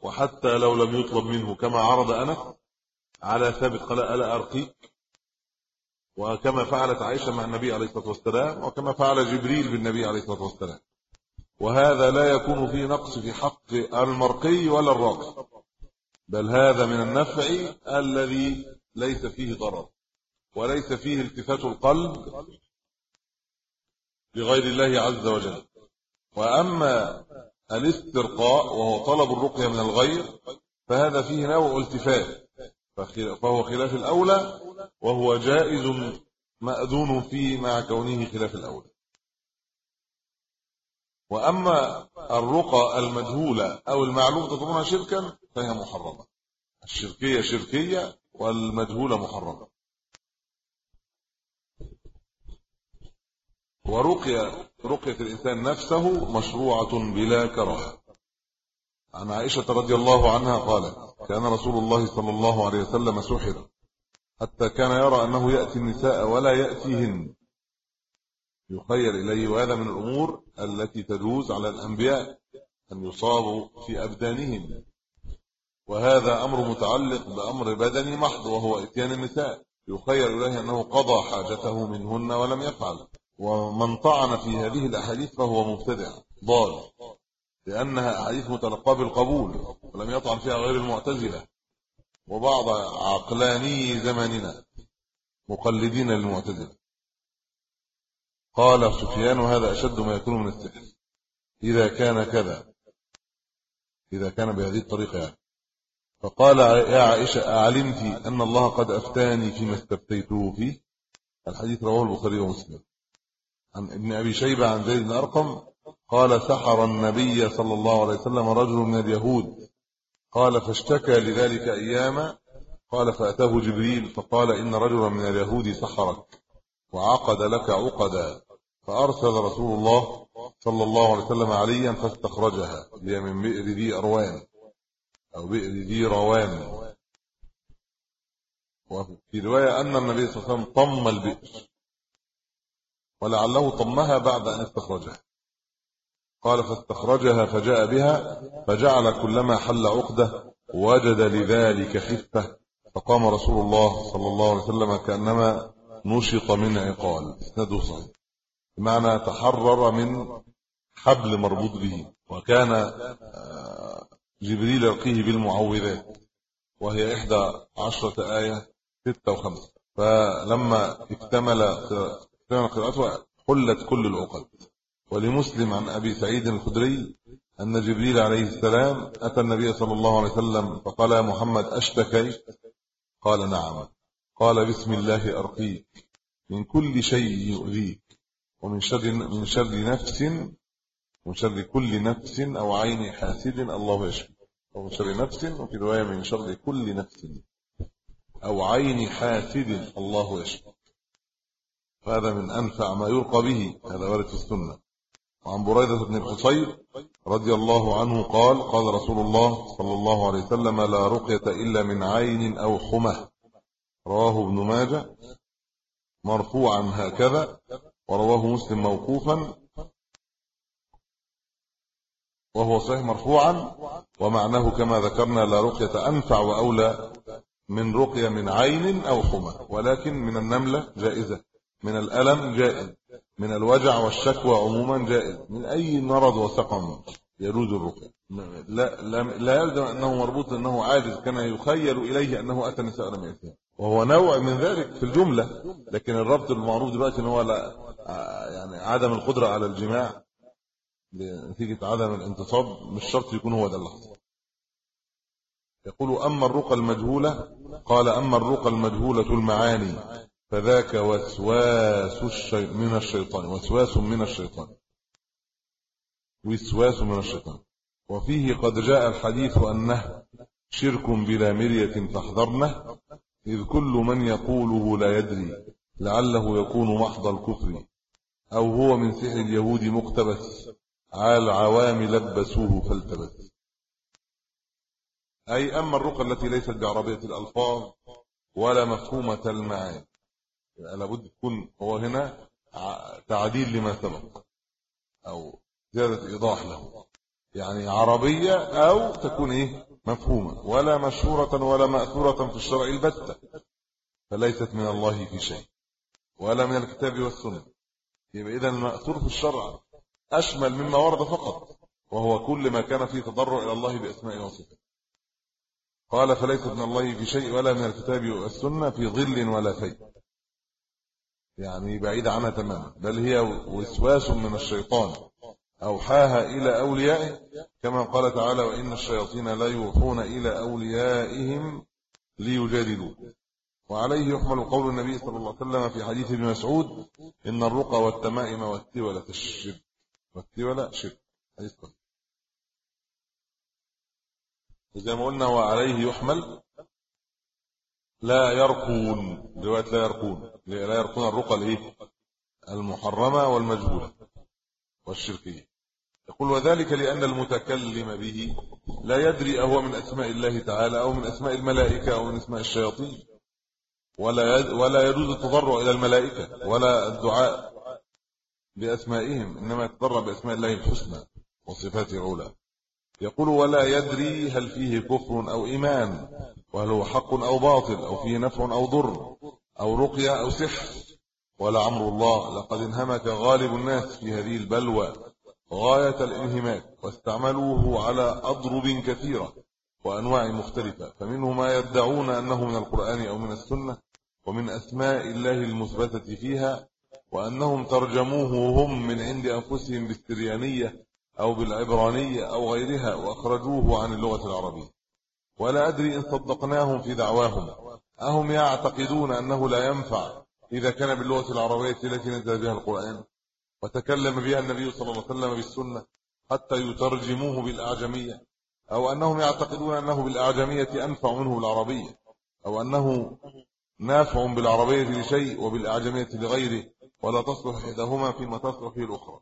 وحتى لو لم يطلب منه كما عرض أنا على ثابت قال ألا أرقيك؟ وكما فعلت عائشة مع النبي عليه الصلاة والسلام وكما فعل جبريل بالنبي عليه الصلاة والسلام. وهذا لا يكون فيه نقص في حق المرقي ولا الراقي. بل هذا من النفع الذي ليس فيه ضرر. وليس فيه التفات القلب لغير الله عز وجل. وأما الاسترقاء وهو طلب الرقية من الغير فهذا فيه نوع التفات فهو خلاف الأولى وهو جائز مأذون فيه مع كونه خلاف الأولى. وأما الرقى المجهولة أو المعلوم تضمنها شركا فهي محرمة. الشركية شركية والمجهولة محرمة. ورقية رقية الإنسان نفسه مشروعة بلا كراهة. عن عائشة رضي الله عنها قالت كان رسول الله صلى الله عليه وسلم سحر حتى كان يرى أنه يأتي النساء ولا يأتيهن. يخيل إليه وهذا من الأمور التي تجوز على الأنبياء أن يصابوا في أبدانهم. وهذا أمر متعلق بأمر بدني محض وهو إتيان النساء. يخيل إليه أنه قضى حاجته منهن ولم يفعل. ومن طعن في هذه الأحاديث فهو مبتدع ضال لأنها أحاديث متلقاة بالقبول ولم يطعن فيها غير المعتزلة وبعض عقلاني زماننا مقلدين للمعتزلة. قال سفيان هذا أشد ما يكون من السحر إذا كان كذا إذا كان بهذه الطريقة يعني. فقال يا عائشة أعلمت أن الله قد أفتاني فيما استفتيته فيه الحديث رواه البخاري ومسلم. عن ابن أبي شيبة عن زيد بن أرقم قال سحر النبي صلى الله عليه وسلم رجل من اليهود. قال فاشتكى لذلك أياما قال فأتاه جبريل فقال إن رجلا من اليهود سحرك وعقد لك عقدا فأرسل رسول الله صلى الله عليه وسلم عليا فاستخرجها هي من بئر ذي أروان أو بئر ذي روان. وفي رواية أن النبي صلى الله عليه وسلم طم البئر. ولعله طمها بعد أن استخرجها. قال فاستخرجها فجاء بها فجعل كلما حل عقدة وجد لذلك خفة فقام رسول الله صلى الله عليه وسلم كأنما نشط من عقال اسنده صحيح. بمعنى تحرر من حبل مربوط به وكان آه، جبريل يلقيه بالمعوذات وهي إحدى عشرة آية ستة وخمسة. فلما اكتمل اكتمل قراءته حلت كل العقد ولمسلم عن أبي سعيد الخدري أن جبريل عليه السلام أتى النبي صلى الله عليه وسلم فقال يا محمد أشتكي قال نعم. قال بسم الله أرقيك من كل شيء يؤذيك ومن شر من شر نفس ومن شر كل نفس أو عين حاسد الله يشفي ومن شر نفس وفي رواية من شر كل نفس أو عين حاسد الله يشفي فهذا من أنفع ما يرقى به هذا وارد في السنة. وعن بريدة بن الحصيب رضي الله عنه قال قال رسول الله صلى الله عليه وسلم لا رقية إلا من عين أو حمى رواه ابن ماجه مرفوعا هكذا ورواه مسلم موقوفا وهو صحيح مرفوعا ومعناه كما ذكرنا لا رقية أنفع وأولى من رقية من عين أو حمى ولكن من النملة جائزة. من الألم جائز من الوجع والشكوى عموما جائز من أي مرض وسقم يجوز الرقية لا, لا, لا يلزم أنه مربوط أنه عاجز كان يخيل إليه أنه أتى النساء لم يأتيها وهو نوع من ذلك في الجملة لكن الربط المعروف دلوقتي أنه لا يعني عدم القدرة على الجماع نتيجة عدم الانتصاب مش شرط يكون هو ده اللحظة يقول أما الرقى المجهولة قال أما الرقى المجهولة المعاني فذاك وسواس الشي... من الشيطان وسواس من الشيطان. وسواس من الشيطان. وفيه قد جاء الحديث أنه شرك بلا مرية فاحذرنه إذ كل من يقوله لا يدري لعله يكون محض الكفر أو هو من سحر اليهود مقتبس على العوام لبسوه فالتبس. أي أما الرقى التي ليست بعربية الألفاظ ولا مفهومة المعاني. لابد تكون هو هنا تعديل لما سبق أو زيادة إيضاح له. يعني عربية أو تكون إيه؟ مفهومة ولا مشهورة ولا مأثورة في الشرع البتة فليست من الله في شيء ولا من الكتاب والسنة. يبقى إذا المأثور في الشرع أشمل مما ورد فقط وهو كل ما كان فيه تضرع إلى الله بأسماء وصفه قال فليست من الله في شيء ولا من الكتاب والسنة في ظل ولا في يعني بعيد عنها تماما بل هي وسواس من الشيطان أوحاها إلى أوليائه كما قال تعالى وإن الشياطين لا يوحون إلى أوليائهم ليجادلوا وعليه يحمل قول النبي صلى الله عليه وسلم في حديث ابن مسعود إن الرقى والتمائم والتولة الشرك. والتولة شرك. حديث قصد زي ما قلنا وعليه يحمل لا يرقون. رواية لا يرقون. لا يرقون الرقى الإيه؟ المحرمة والمجهولة والشركية. يقول وذلك لأن المتكلم به لا يدري أهو من أسماء الله تعالى أو من أسماء الملائكة أو من أسماء الشياطين. ولا ولا يجوز التضرع إلى الملائكة ولا الدعاء بأسمائهم إنما يتضرع بأسماء الله الحسنى وصفاته العلى. يقول ولا يدري هل فيه كفر أو إيمان وهل هو حق أو باطل أو فيه نفع أو ضر أو رقية أو سحر. ولا عمر الله لقد انهمك غالب الناس في هذه البلوى غاية الانهماك واستعملوه على أضرب كثيرة وأنواع مختلفة فمنه ما يدعون أنه من القرآن أو من السنة ومن أسماء الله المثبتة فيها وأنهم ترجموه هم من عند أنفسهم بالسريانية أو بالعبرانية أو غيرها وأخرجوه عن اللغة العربية. ولا أدري إن صدقناهم في دعواهم أهم يعتقدون أنه لا ينفع إذا كان باللغة العربية التي نزل بها القرآن. وتكلم بها النبي صلى الله عليه وسلم بالسنة حتى يترجموه بالأعجمية. أو أنهم يعتقدون أنه بالأعجمية أنفع منه بالعربية أو أنه نافع بالعربية لشيء وبالأعجمية لغيره. ولا تصلح إحداهما فيما تصلح فيه الأخرى.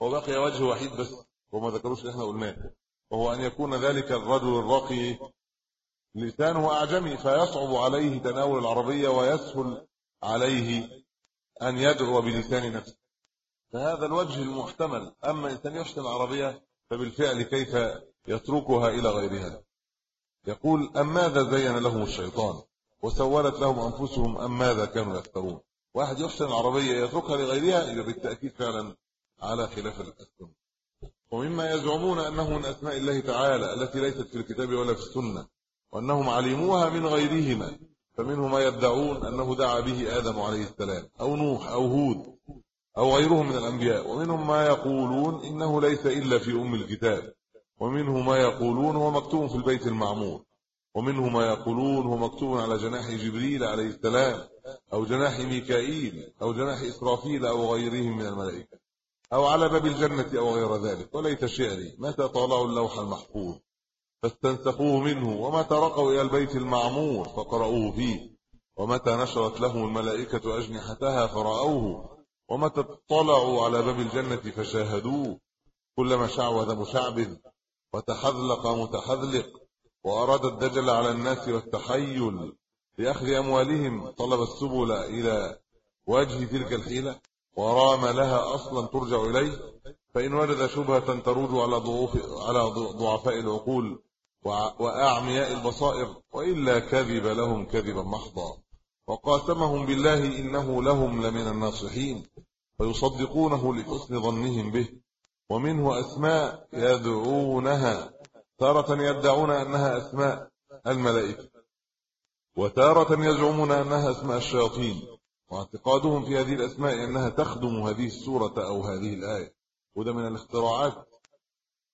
وبقي وجه وحيد بس. وما ذكروش اللي إحنا قلناه. وهو أن يكون ذلك الرجل الراقي لسانه أعجمي فيصعب عليه تناول العربية ويسهل عليه أن يدعو بلسان نفسه. فهذا الوجه المحتمل. أما إنسان يحسن العربية فبالفعل كيف يتركها إلى غيرها؟ يقول أم ماذا زين لهم الشيطان؟ وسولت لهم أنفسهم أم ماذا كانوا يفترون؟ واحد يحسن العربية يتركها لغيرها بالتأكيد فعلا على خلاف السنة ومما يزعمون أنه من أسماء الله تعالى التي ليست في الكتاب ولا في السنة وأنهم علموها من غيرهما فمنهم ما يدعون أنه دعا به آدم عليه السلام أو نوح أو هود أو غيرهم من الأنبياء ومنهم ما يقولون إنه ليس إلا في أم الكتاب ومنه ما يقولون هو مكتوب في البيت المعمور ومنه ما يقولون هو مكتوب على جناح جبريل عليه السلام أو جناح ميكائيل أو جناح إسرافيل أو غيرهم من الملائكة. أو على باب الجنة أو غير ذلك. وليت شعري متى طالعوا اللوح المحفوظ؟ فاستنسخوه منه ومتى رقوا إلى البيت المعمور فقرأوه فيه. ومتى نشرت لهم الملائكة أجنحتها فرأوه. ومتى اطلعوا على باب الجنة فشاهدوه. كلما شعوذ مشعبذ وتحذلق متحذلق. وأراد الدجل على الناس والتحيل لأخذ أموالهم طلب السبل إلى وجه تلك الحيلة. ورام لها أصلا ترجع إليه فإن وجد شبهة تروج على ضعوف على ضعفاء العقول وأعمياء البصائر وإلا كذب لهم كذبا محضا. وقاسمهم بالله إنه لهم لمن الناصحين فيصدقونه لحسن ظنهم به. ومنه أسماء يدعونها تارة يدعون أنها أسماء الملائكة وتارة يزعمون أنها أسماء الشياطين. واعتقادهم في هذه الأسماء أنها تخدم هذه السورة أو هذه الآية وده من الاختراعات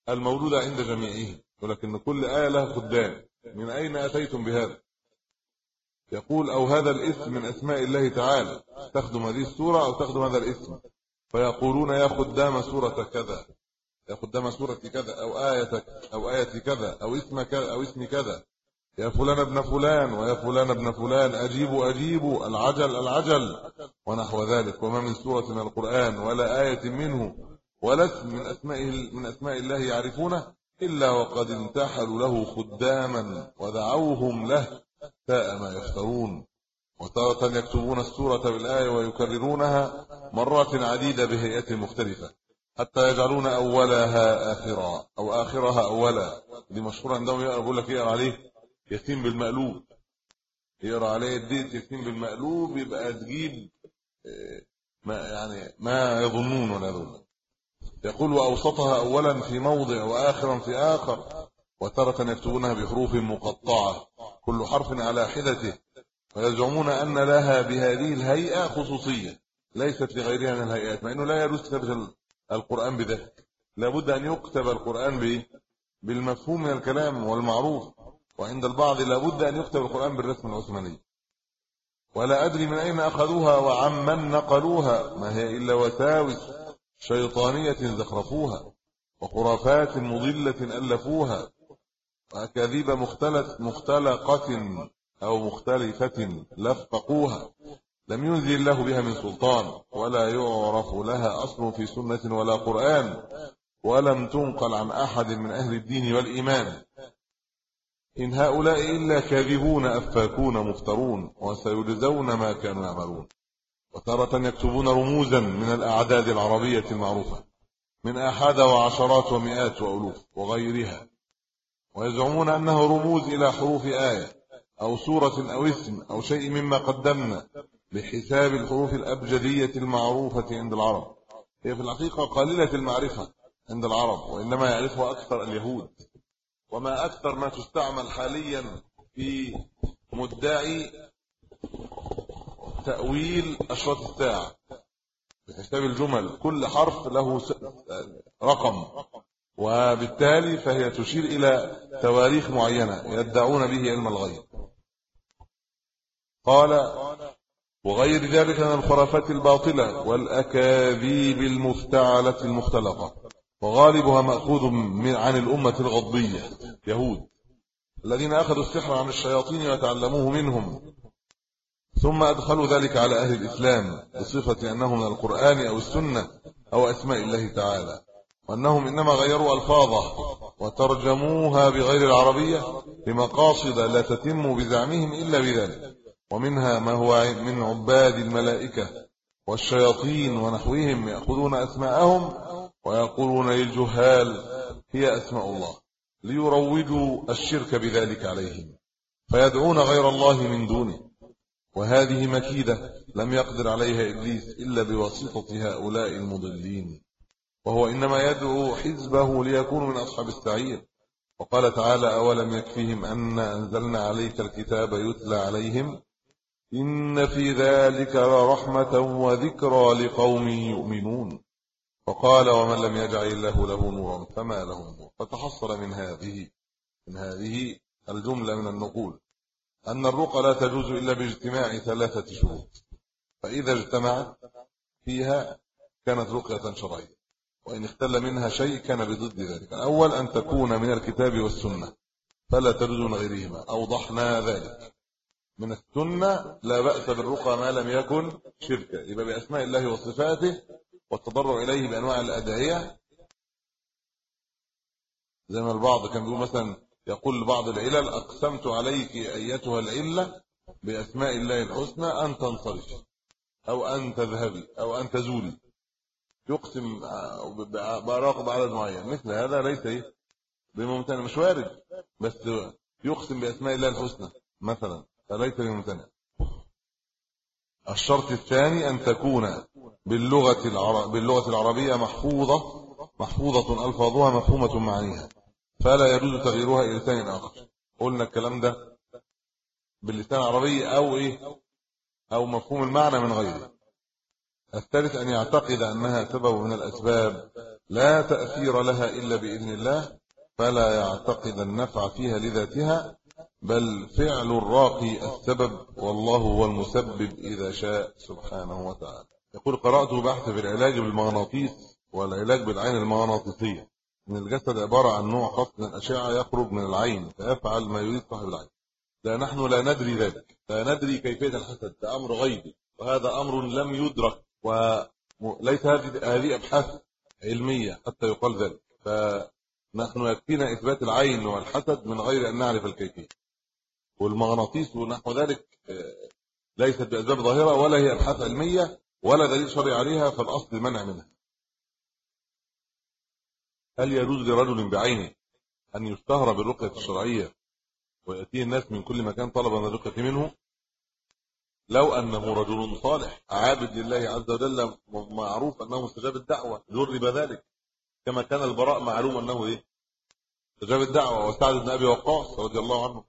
الموجودة عند جميعهم ولكن كل آية لها خدام. من أين أتيتم بهذا؟ يقول أو هذا الاسم من أسماء الله تعالى تخدم هذه السورة أو تخدم هذا الاسم؟ فيقولون يا خدام سورة كذا يا خدام سورة كذا أو آية أو آية كذا أو اسم كذا أو اسم كذا. يا فلان ابن فلان ويا فلان ابن فلان أجيبوا أجيبوا العجل العجل ونحو ذلك وما من سورة من القرآن ولا آية منه ولا اسم من أسمائه من أسماء الله يعرفونه إلا وقد انتحلوا له خداما ودعوهم له ساء ما يفترون. وتارة يكتبون السورة بالآية ويكررونها مرات عديدة بهيئة مختلفة حتى يجعلون أولها آخرا أو آخرها أولا دي مشهورة عندهم بيقول لك يقرأ عليه؟ يتيم بالمقلوب. يقرأ عليه الديت يتيم بالمقلوب يبقى تجيب آه، ما يعني ما يظنون ولا يظنون. يقول وأوسطها أولا في موضع وآخرا في آخر وترة يكتبونها بحروف مقطعة كل حرف على حدته ويزعمون أن لها بهذه الهيئة خصوصية ليست لغيرها من الهيئات مع أنه لا يجوز كتابة القرآن بذلك. لابد أن يكتب القرآن به بالمفهوم من الكلام والمعروف. وعند البعض لابد أن يكتب القرآن بالرسم العثماني. ولا أدري من أين أخذوها وعمن نقلوها. ما هي إلا وساوس شيطانية زخرفوها وخرافات مضلة ألفوها وأكاذيب مختلف مختلقة أو مختلفة لفقوها لم ينزل الله بها من سلطان ولا يعرف لها أصل في سنة ولا قرآن. ولم تنقل عن أحد من أهل الدين والإيمان. إن هؤلاء إلا كاذبون أفاكون مفترون وسيجزون ما كانوا يعملون وتارة يكتبون رموزا من الأعداد العربية المعروفة من أحد وعشرات ومئات وألوف وغيرها ويزعمون أنه رموز إلى حروف آية أو سورة أو اسم أو شيء مما قدمنا بحساب الحروف الأبجدية المعروفة عند العرب. هي في الحقيقة قليلة المعرفة عند العرب وإنما يعرفها أكثر اليهود. وما أكثر ما تستعمل حاليا في مدعي تأويل أشراط الساعة. بحساب الجمل كل حرف له رقم. وبالتالي فهي تشير إلى تواريخ معينة يدعون به علم الغيب. قال وغير ذلك من الخرافات الباطلة والأكاذيب المفتعلة المختلقة. وغالبها مأخوذ من عن الأمة الغضبية يهود الذين أخذوا السحر عن الشياطين وتعلموه منهم. ثم أدخلوا ذلك على أهل الإسلام بصفة أنه من القرآن أو السنة أو أسماء الله تعالى وأنهم إنما غيروا ألفاظه وترجموها بغير العربية لمقاصد لا تتم بزعمهم إلا بذلك ومنها ما هو من عباد الملائكة والشياطين ونحوهم يأخذون أسماءهم ويقولون للجهال هي أسماء الله ليروجوا الشرك بذلك عليهم فيدعون غير الله من دونه. وهذه مكيدة لم يقدر عليها إبليس إلا بواسطة هؤلاء المضلين. وهو إنما يدعو حزبه ليكونوا من أصحاب السعير. وقال تعالى أولم يكفيهم أن أنزلنا عليك الكتاب يتلى عليهم؟ إن في ذلك لرحمة وذكرى لقوم يؤمنون. فقال ومن لم يجعل الله له نورا فما له نور. فتحصل من هذه من هذه الجملة من النقول أن الرقى لا تجوز إلا باجتماع ثلاثة شروط. فإذا اجتمعت فيها كانت رقية شرعية وإن اختل منها شيء كان بضد ذلك. الأول أن تكون من الكتاب والسنة فلا تجوز من غيرهما أوضحنا ذلك. من السنة لا بأس بالرقى ما لم يكن شركا. يبقى بأسماء الله وصفاته والتضرع إليه بأنواع الأدعية. زي ما البعض كان بيقول مثلا يقول لبعض العلل أقسمت عليك أيتها العلة بأسماء الله الحسنى أن تنصرف أو أن تذهبي أو أن تزولي يقسم براقب عدد معين. مثل هذا ليس إيه بممتنع مش وارد بس يقسم بأسماء الله الحسنى مثلا. فليس بممتنع. الشرط الثاني أن تكون باللغة العرب باللغة العربية محفوظة محفوظة ألفاظها مفهومة معانيها فلا يجوز تغييرها إلى لسان آخر. قلنا الكلام ده باللسان العربي أو إيه؟ أو مفهوم المعنى من غيره. الثالث أن يعتقد أنها سبب من الأسباب لا تأثير لها إلا بإذن الله فلا يعتقد النفع فيها لذاتها بل فعل الراقي السبب والله هو المسبب إذا شاء سبحانه وتعالى. يقول قرأت بحث في العلاج بالمغناطيس والعلاج بالعين المغناطيسية من الجسد عبارة عن نوع خاص من الأشعة يخرج من العين فيفعل ما يريد صاحب العين. لا نحن لا ندري ذلك. لا ندري كيفية الحسد. ده أمر غيبي. وهذا أمر لم يدرك. وليس هذه هذه أبحاث علمية حتى يقال ذلك. فنحن يكفينا إثبات العين والحسد من غير أن نعرف الكيفية. والمغناطيس ونحو ذلك آه، ليست بأسباب ظاهرة ولا هي أبحاث علمية. ولا دليل شرعي عليها فالأصل المنع منها. هل يجوز لرجل بعينه أن يشتهر بالرقيه الشرعية ويأتيه الناس من كل مكان طلبا الرقية منه؟ لو أنه رجل صالح عابد لله عز وجل معروف أنه مستجاب الدعوة جرب ذلك. كما كان البراء معلوم أنه إيه؟ مستجاب الدعوة. وسعد بن أبي وقاص رضي الله عنه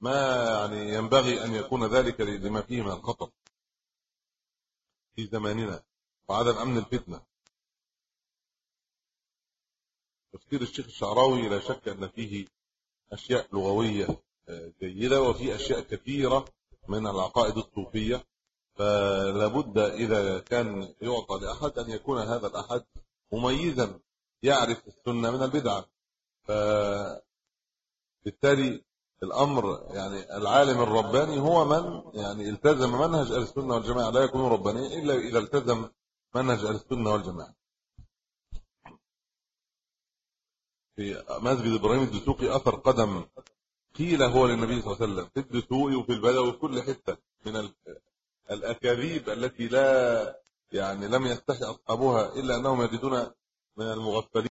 ما يعني ينبغي أن يكون ذلك لما فيه من الخطر في زماننا وعدم أمن الفتنة. تفسير الشيخ الشعراوي لا شك أن فيه أشياء لغوية آه، جيدة وفي أشياء كثيرة من العقائد الصوفية. فلا بد إذا كان يعطى لأحد أن يكون هذا الأحد مميزا يعرف السنة من البدعة فبالتالي الأمر يعني العالم الرباني هو من يعني التزم منهج أهل السنة والجماعة لا يكون ربانيا إلا إذا التزم منهج أهل السنة والجماعة. في مسجد إبراهيم الدسوقي أثر قدم قيل هو للنبي صلى الله عليه وسلم في الدسوق وفي البلد وفي كل حتة من الأكاذيب التي لا يعني لم يستحي اصحابها إلا أنهم يجدون من المغفلين.